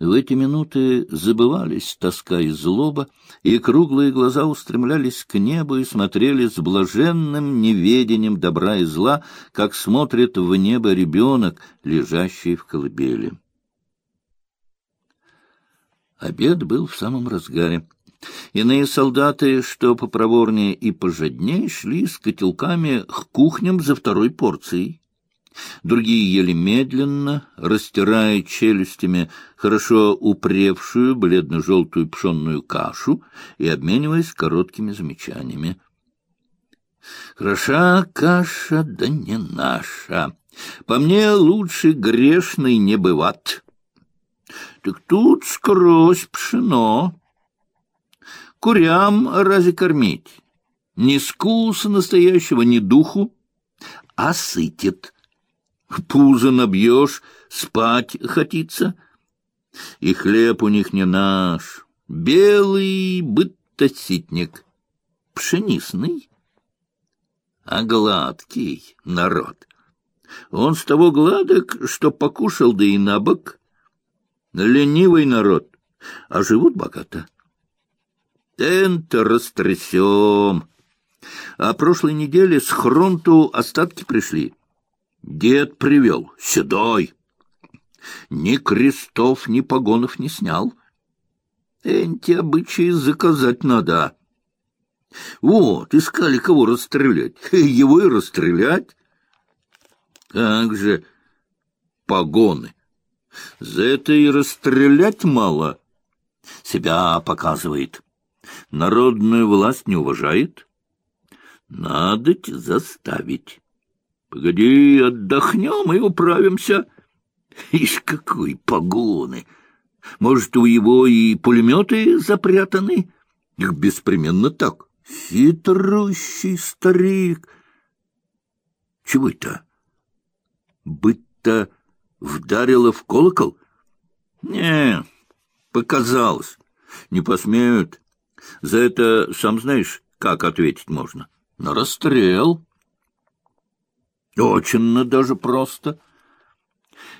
В эти минуты забывались тоска и злоба, и круглые глаза устремлялись к небу и смотрели с блаженным неведением добра и зла, как смотрит в небо ребенок, лежащий в колыбели. Обед был в самом разгаре. Иные солдаты, что попроворнее и пожадней, шли с котелками к кухням за второй порцией. Другие ели медленно, растирая челюстями хорошо упревшую бледно-желтую пшенную кашу и обмениваясь короткими замечаниями. «Хороша каша, да не наша. По мне лучше грешный не быват. Так тут скрозь пшено. Курям разве кормить? Ни скуса настоящего, ни духу, а сытит» пузо набьешь, спать хотится. И хлеб у них не наш, белый бытоситник, пшенисный, а гладкий народ. Он с того гладок, что покушал да и набок. Ленивый народ, а живут богато. Тент растрясем. А прошлой неделе с хронту остатки пришли. Дед привел, седой. Ни крестов, ни погонов не снял. Эти обычаи заказать надо. Вот, искали кого расстрелять. Его и расстрелять. Как же погоны. За это и расстрелять мало. Себя показывает. Народную власть не уважает. Надо заставить. Погоди, отдохнем и управимся. Ишь, какой погоны! Может, у его и пулеметы запрятаны? Их беспременно так. Хитрущий старик. Чего это? Быть-то вдарило в колокол? Не, показалось. Не посмеют. За это, сам знаешь, как ответить можно? На расстрел. Очень даже просто.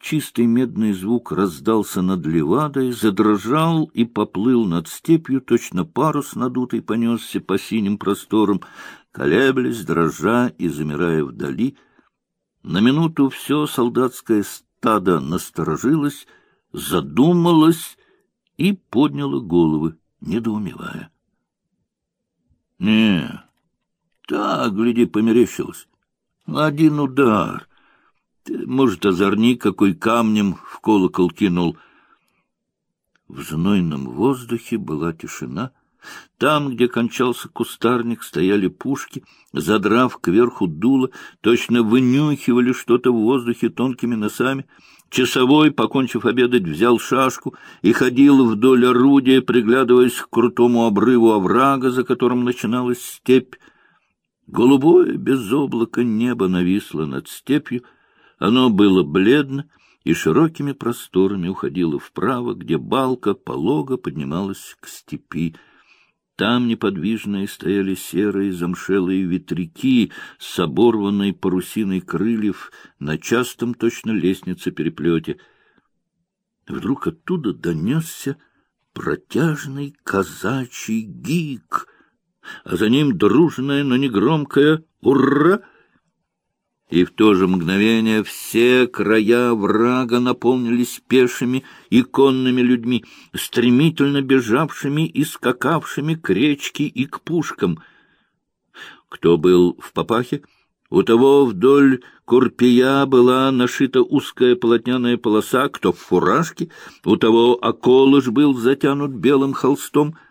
Чистый медный звук раздался над левадой, задрожал и поплыл над степью, точно парус надутый понесся по синим просторам, колеблясь, дрожа и замирая вдали. На минуту все солдатское стадо насторожилось, задумалось и подняло головы, недоумевая. — Не, так, гляди, померещилось. Один удар. Может, озорник какой камнем в колокол кинул. В знойном воздухе была тишина. Там, где кончался кустарник, стояли пушки, задрав кверху дуло, точно вынюхивали что-то в воздухе тонкими носами. Часовой, покончив обедать, взял шашку и ходил вдоль орудия, приглядываясь к крутому обрыву оврага, за которым начиналась степь. Голубое, без небо нависло над степью, оно было бледно и широкими просторами уходило вправо, где балка полого поднималась к степи. Там неподвижные стояли серые замшелые ветряки с оборванной парусиной крыльев на частом точно лестнице переплете. Вдруг оттуда донесся протяжный казачий гик — а за ним дружное, но негромкое «Ура!» И в то же мгновение все края врага наполнились пешими и конными людьми, стремительно бежавшими и скакавшими к речке и к пушкам. Кто был в папахе? У того вдоль курпия была нашита узкая полотняная полоса, кто в фуражке, у того околыш был затянут белым холстом —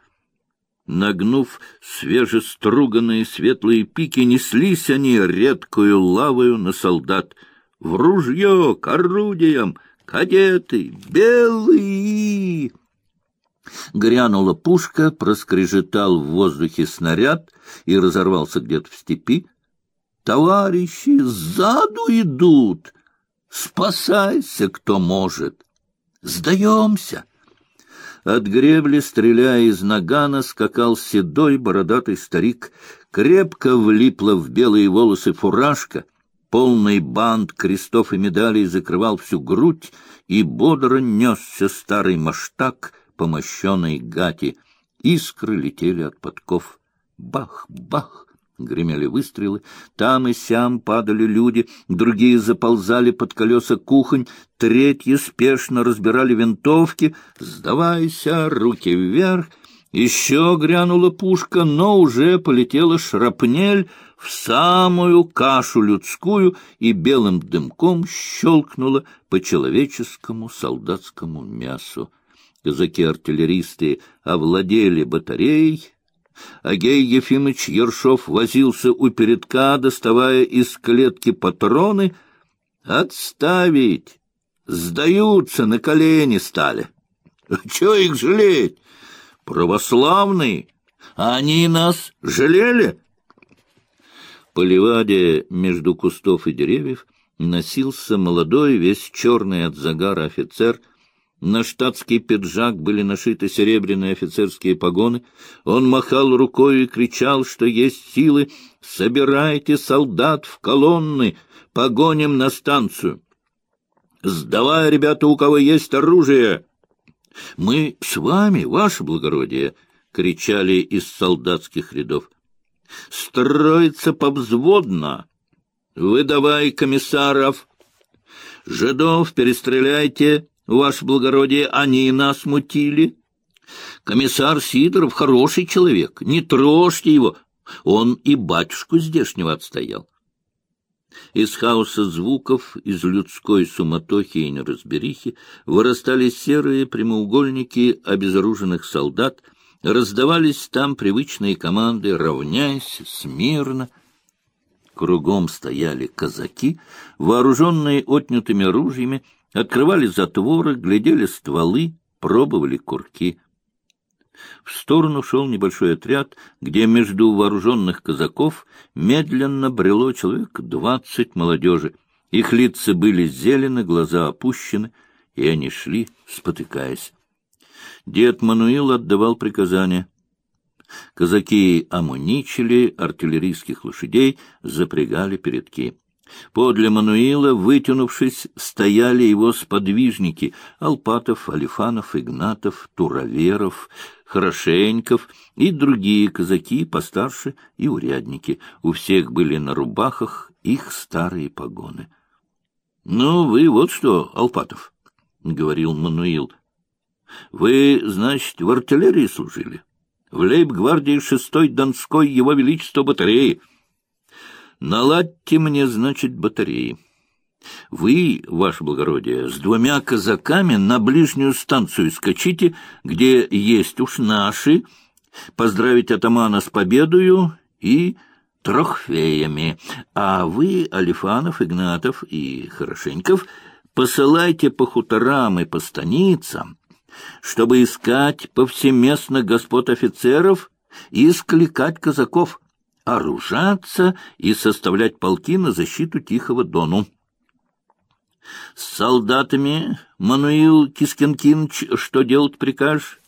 Нагнув свежеструганные светлые пики, неслись они редкую лавою на солдат. В ружье, к орудиям, кадеты, белые! Грянула пушка, проскрежетал в воздухе снаряд и разорвался где-то в степи. Товарищи сзаду идут! Спасайся, кто может! Сдаемся! От гребли, стреляя из нагана, скакал седой бородатый старик. Крепко влипла в белые волосы фуражка. Полный бант крестов и медалей закрывал всю грудь и бодро несся старый маштак по мощенной гати. Искры летели от подков. Бах, бах! Гремели выстрелы, там и сям падали люди, другие заползали под колеса кухонь, третьи спешно разбирали винтовки. «Сдавайся, руки вверх!» Еще грянула пушка, но уже полетела шрапнель в самую кашу людскую и белым дымком щелкнула по человеческому солдатскому мясу. Казаки-артиллеристы овладели батареей, Агей Ефимович Ершов возился у передка, доставая из клетки патроны. «Отставить! Сдаются, на колени стали! Чего их жалеть? Православные! Они нас жалели!» По леваде между кустов и деревьев носился молодой, весь черный от загара офицер — на штатский пиджак были нашиты серебряные офицерские погоны. Он махал рукой и кричал, что есть силы. «Собирайте солдат в колонны, погоним на станцию!» «Сдавай, ребята, у кого есть оружие!» «Мы с вами, ваше благородие!» — кричали из солдатских рядов. «Строится повзводно! Выдавай комиссаров! Жидов перестреляйте!» Ваше благородие, они нас мутили. Комиссар Сидоров хороший человек, не трожьте его, он и батюшку здешнего отстоял. Из хаоса звуков, из людской суматохи и неразберихи вырастали серые прямоугольники обезоруженных солдат, раздавались там привычные команды «равняйся», «смирно». Кругом стояли казаки, вооруженные отнятыми ружьями, Открывали затворы, глядели стволы, пробовали курки. В сторону шел небольшой отряд, где между вооруженных казаков медленно брело человек двадцать молодежи. Их лица были зелены, глаза опущены, и они шли, спотыкаясь. Дед Мануил отдавал приказания. Казаки омуничили артиллерийских лошадей, запрягали передки. Подле Мануила, вытянувшись, стояли его сподвижники — Алпатов, Алифанов, Игнатов, Туроверов, Хорошеньков и другие казаки постарше и урядники. У всех были на рубахах их старые погоны. — Ну, вы вот что, Алпатов, — говорил Мануил, — вы, значит, в артиллерии служили? В лейб-гвардии шестой Донской Его Величества батареи — Наладьте мне, значит, батареи. Вы, ваше благородие, с двумя казаками на ближнюю станцию скачите, где есть уж наши, поздравить атамана с победою и трохфеями. А вы, Алифанов, Игнатов и Хорошеньков, посылайте по хуторам и по станицам, чтобы искать повсеместно господ офицеров и скликать казаков — оружаться и составлять полки на защиту Тихого Дону. С солдатами, Мануил Кискенкинович, что делать прикажешь?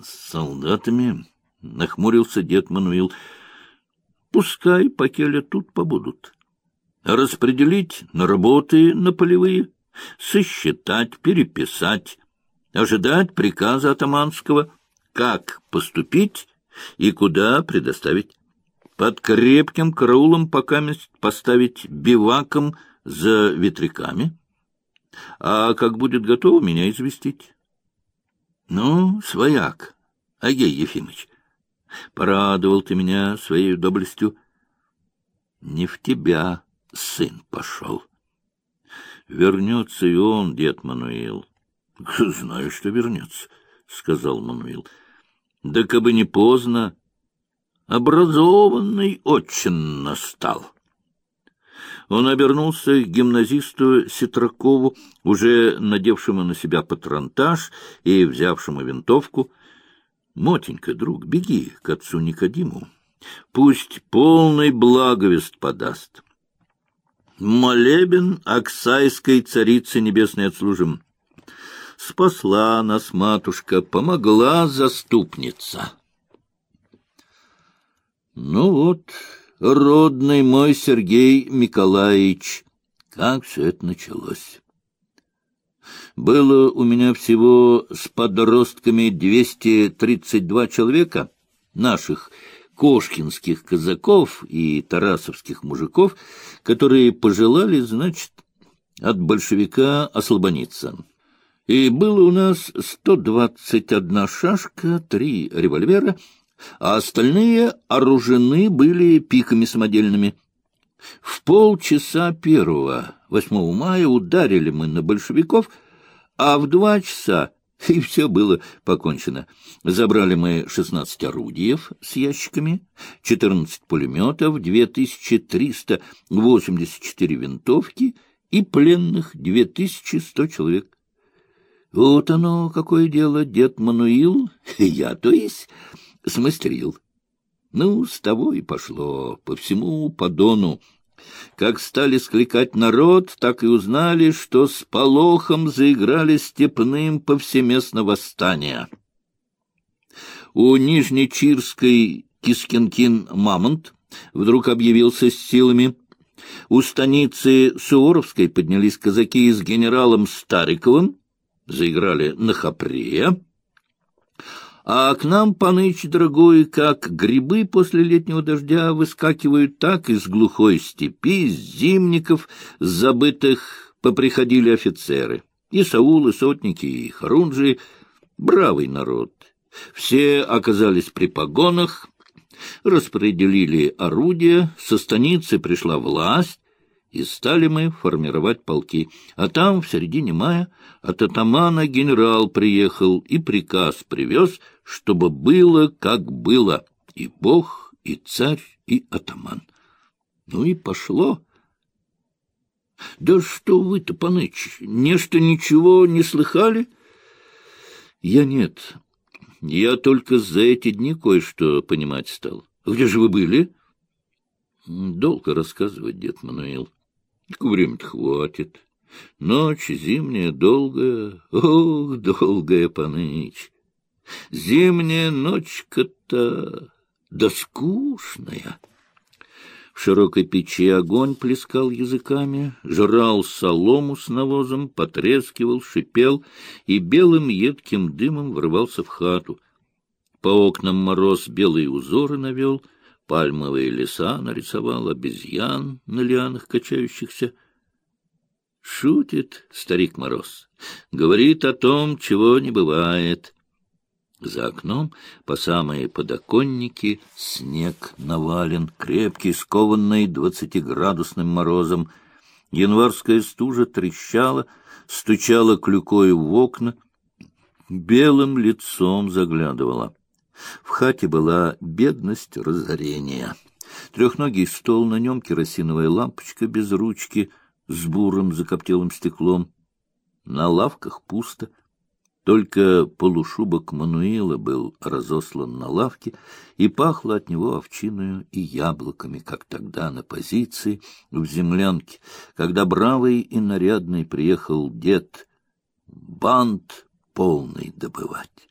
С солдатами, — нахмурился дед Мануил, — пускай покеля тут побудут. Распределить на работы на полевые, сосчитать, переписать, ожидать приказа атаманского, как поступить и куда предоставить под крепким караулом пока поставить биваком за ветряками, а как будет готово, меня известить. Ну, свояк, Агей Ефимович, порадовал ты меня своей доблестью. Не в тебя сын пошел. Вернется и он, дед Мануил. Знаю, что вернется, — сказал Мануил. Да кабы не поздно, образованный очень настал. Он обернулся к гимназисту Ситракову, уже надевшему на себя патронтаж и взявшему винтовку. — Мотенька, друг, беги к отцу Никодиму. Пусть полный благовест подаст. Молебен Оксайской царицы небесной отслужим. Спасла нас матушка, помогла заступница. Ну вот, родный мой Сергей Николаевич, как все это началось. Было у меня всего с подростками 232 человека, наших кошкинских казаков и тарасовских мужиков, которые пожелали, значит, от большевика ослабониться. И было у нас 121 шашка, три револьвера, а остальные оружены были пиками самодельными. В полчаса первого, 8 мая, ударили мы на большевиков, а в два часа и все было покончено. Забрали мы 16 орудиев с ящиками, 14 пулеметов, 2384 винтовки и пленных 2100 человек. Вот оно, какое дело, дед Мануил, я, то есть, смастерил. Ну, с того и пошло, по всему Подонью. Как стали скликать народ, так и узнали, что с сполохом заиграли степным повсеместно восстание. У Нижнечирской Кискинкин-Мамонт вдруг объявился с силами. У станицы Суворовской поднялись казаки с генералом Стариковым, заиграли на хапре. А к нам, паныч дорогой, как грибы после летнего дождя выскакивают, так из глухой степи, с зимников, забытых поприходили офицеры. И Саул, и сотники, и хорунжи — бравый народ. Все оказались при погонах, распределили орудия, со станицы пришла власть, и стали мы формировать полки. А там, в середине мая, от атамана генерал приехал и приказ привез, чтобы было, как было, и бог, и царь, и атаман. Ну и пошло. Да что вы-то, паныч, нечто ничего не слыхали? Я нет. Я только за эти дни кое-что понимать стал. Где же вы были? Долго рассказывать, дед Мануил. Времени-то хватит. Ночь зимняя, долгая, ох, долгая, паныч. Зимняя ночка-то, да скучная. В широкой печи огонь плескал языками, жрал солому с навозом, потрескивал, шипел и белым едким дымом врывался в хату. По окнам мороз белые узоры навел, пальмовые леса нарисовал, обезьян на лианах качающихся. Шутит старик Мороз, говорит о том, чего не бывает. За окном по самые подоконники снег навален, крепкий, скованный двадцатиградусным морозом. Январская стужа трещала, стучала клюкой в окна, белым лицом заглядывала. В хате была бедность разорения. Трехногий стол, на нем керосиновая лампочка без ручки с бурым закоптелым стеклом. На лавках пусто. Только полушубок Мануила был разослан на лавке, и пахло от него овчиною и яблоками, как тогда на позиции в землянке, когда бравый и нарядный приехал дед бант полный добывать.